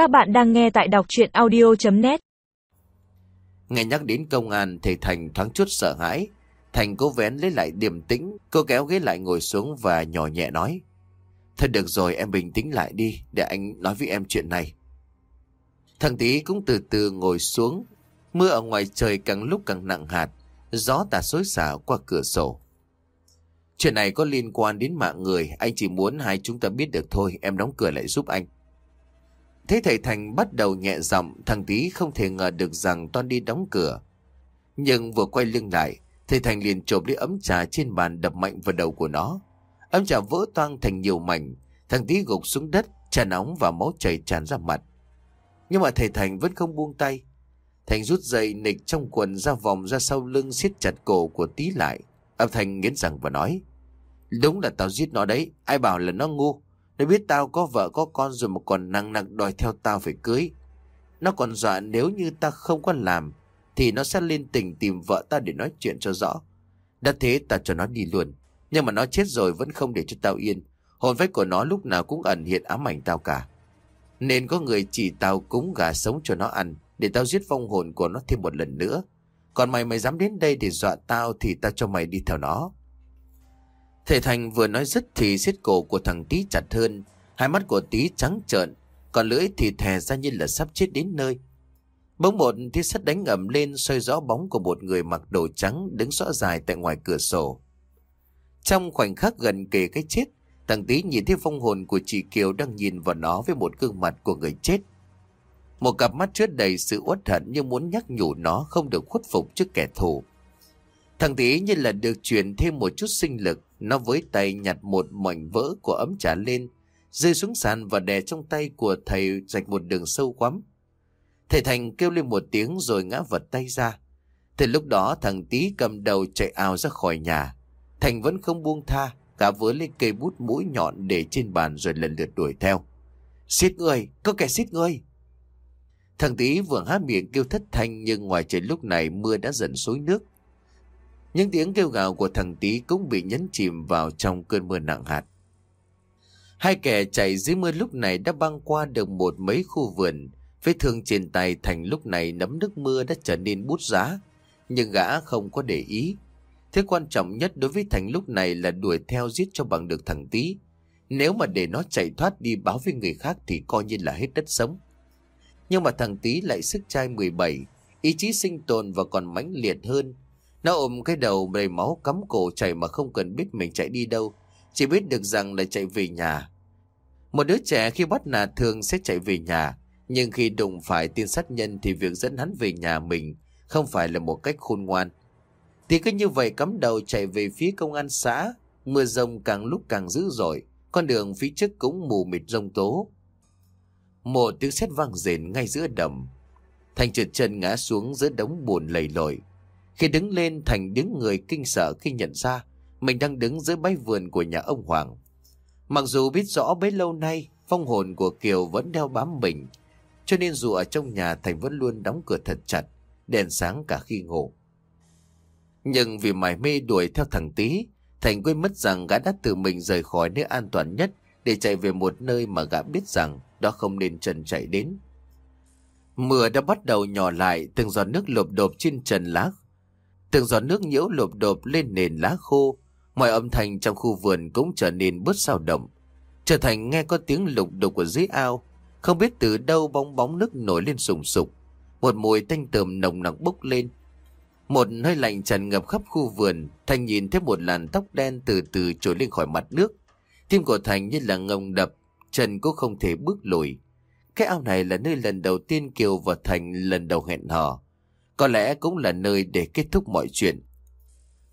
Các bạn đang nghe tại đọc chuyện audio.net Nghe nhắc đến công an thầy Thành thoáng chút sợ hãi. Thành cố vén lấy lại điềm tĩnh, cô kéo ghế lại ngồi xuống và nhỏ nhẹ nói. Thôi được rồi em bình tĩnh lại đi, để anh nói với em chuyện này. Thằng tí cũng từ từ ngồi xuống, mưa ở ngoài trời càng lúc càng nặng hạt, gió tà xối xả qua cửa sổ. Chuyện này có liên quan đến mạng người, anh chỉ muốn hai chúng ta biết được thôi, em đóng cửa lại giúp anh. Thế thầy Thành bắt đầu nhẹ giọng, thằng tí không thể ngờ được rằng Toan đi đóng cửa. Nhưng vừa quay lưng lại, thầy Thành liền chộp lấy ấm trà trên bàn đập mạnh vào đầu của nó. Ấm trà vỡ toang thành nhiều mảnh, thằng tí gục xuống đất, trà nóng và máu chảy tràn ra mặt. Nhưng mà thầy Thành vẫn không buông tay. Thành rút dây nịch trong quần ra vòng ra sau lưng siết chặt cổ của tí lại. Âm Thành nghiến rằng và nói. Đúng là tao giết nó đấy, ai bảo là nó ngu. Nó biết tao có vợ, có con rồi mà còn năng nặng đòi theo tao phải cưới. Nó còn dọa nếu như ta không có làm, thì nó sẽ lên tỉnh tìm vợ ta để nói chuyện cho rõ. Đã thế ta cho nó đi luôn. Nhưng mà nó chết rồi vẫn không để cho tao yên. Hồn vách của nó lúc nào cũng ẩn hiện ám ảnh tao cả. Nên có người chỉ tao cúng gà sống cho nó ăn, để tao giết vong hồn của nó thêm một lần nữa. Còn mày mày dám đến đây để dọa tao thì tao cho mày đi theo nó. Thầy Thành vừa nói dứt thì xiết cổ của thằng Tý chặt hơn. Hai mắt của Tý trắng trợn, còn lưỡi thì thè ra như là sắp chết đến nơi. Bỗng một thiết sắt đánh ầm lên soi rõ bóng của một người mặc đồ trắng đứng rõ dài tại ngoài cửa sổ. Trong khoảnh khắc gần kề cái chết, thằng Tý nhìn thấy phong hồn của chị Kiều đang nhìn vào nó với một gương mặt của người chết. Một cặp mắt chứa đầy sự uất hận như muốn nhắc nhủ nó không được khuất phục trước kẻ thù. Thằng Tý như là được truyền thêm một chút sinh lực, nó với tay nhặt một mảnh vỡ của ấm trà lên, rơi xuống sàn và đè trong tay của thầy rạch một đường sâu quắm. Thầy Thành kêu lên một tiếng rồi ngã vật tay ra. Thì lúc đó thằng Tý cầm đầu chạy ào ra khỏi nhà. Thành vẫn không buông tha, cả vớ lên cây bút mũi nhọn để trên bàn rồi lần lượt đuổi theo. Xít người, có kẻ xít người. Thằng Tý vừa há miệng kêu thất thanh nhưng ngoài trời lúc này mưa đã dần xối nước. Những tiếng kêu gào của thằng Tý cũng bị nhấn chìm vào trong cơn mưa nặng hạt. Hai kẻ chạy dưới mưa lúc này đã băng qua được một mấy khu vườn. Vết thương trên tay Thành lúc này nấm nước mưa đã trở nên bút giá. Nhưng gã không có để ý. Thế quan trọng nhất đối với Thành lúc này là đuổi theo giết cho bằng được thằng Tý. Nếu mà để nó chạy thoát đi báo với người khác thì coi như là hết đất sống. Nhưng mà thằng Tý lại sức trai 17, ý chí sinh tồn và còn mãnh liệt hơn. Nó ôm cái đầu đầy máu cắm cổ chạy mà không cần biết mình chạy đi đâu. Chỉ biết được rằng là chạy về nhà. Một đứa trẻ khi bắt nạt thường sẽ chạy về nhà. Nhưng khi đụng phải tiên sát nhân thì việc dẫn hắn về nhà mình không phải là một cách khôn ngoan. Thì cứ như vậy cắm đầu chạy về phía công an xã. Mưa rông càng lúc càng dữ dội. Con đường phía trước cũng mù mịt rông tố. Một tiếng sét vang rền ngay giữa đầm. Thành trượt chân ngã xuống giữa đống bùn lầy lội. Khi đứng lên Thành đứng người kinh sợ khi nhận ra mình đang đứng dưới bãi vườn của nhà ông Hoàng. Mặc dù biết rõ bấy lâu nay phong hồn của Kiều vẫn đeo bám mình, cho nên dù ở trong nhà Thành vẫn luôn đóng cửa thật chặt, đèn sáng cả khi ngủ. Nhưng vì mải mê đuổi theo thằng Tý, Thành quên mất rằng gã đã tự mình rời khỏi nơi an toàn nhất để chạy về một nơi mà gã biết rằng đó không nên trần chạy đến. Mưa đã bắt đầu nhỏ lại, từng giọt nước lộp đột trên trần lá Từng giọt nước nhiễu lộp độp lên nền lá khô, mọi âm thanh trong khu vườn cũng trở nên bớt sao động. Trở thành nghe có tiếng lục đục ở dưới ao, không biết từ đâu bóng bóng nước nổi lên sùng sục. Một mùi tanh tườm nồng nặc bốc lên. Một hơi lạnh tràn ngập khắp khu vườn, Thành nhìn thấy một làn tóc đen từ từ trồi lên khỏi mặt nước. Tim của Thành như là ngông đập, trần cũng không thể bước lùi. Cái ao này là nơi lần đầu tiên Kiều và Thành lần đầu hẹn hò. Có lẽ cũng là nơi để kết thúc mọi chuyện.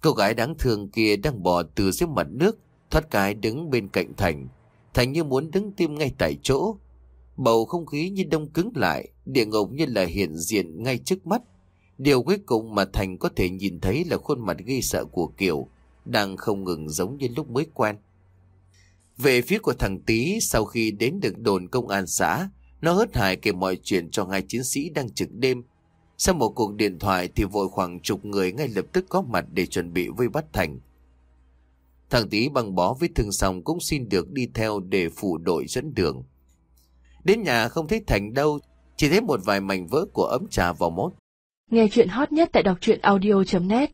Cô gái đáng thương kia đang bò từ dưới mặt nước, thoát cái đứng bên cạnh Thành. Thành như muốn đứng tim ngay tại chỗ. Bầu không khí như đông cứng lại, địa ngục như là hiện diện ngay trước mắt. Điều cuối cùng mà Thành có thể nhìn thấy là khuôn mặt ghi sợ của Kiều, đang không ngừng giống như lúc mới quen. Về phía của thằng Tý, sau khi đến được đồn công an xã, nó hớt hải kể mọi chuyện cho hai chiến sĩ đang trực đêm, sau một cuộc điện thoại thì vội khoảng chục người ngay lập tức có mặt để chuẩn bị vây bắt Thành. Thằng tí băng bó với thương xong cũng xin được đi theo để phụ đội dẫn đường. Đến nhà không thấy Thành đâu, chỉ thấy một vài mảnh vỡ của ấm trà vào mốt. Nghe chuyện hot nhất tại đọc truyện audio.net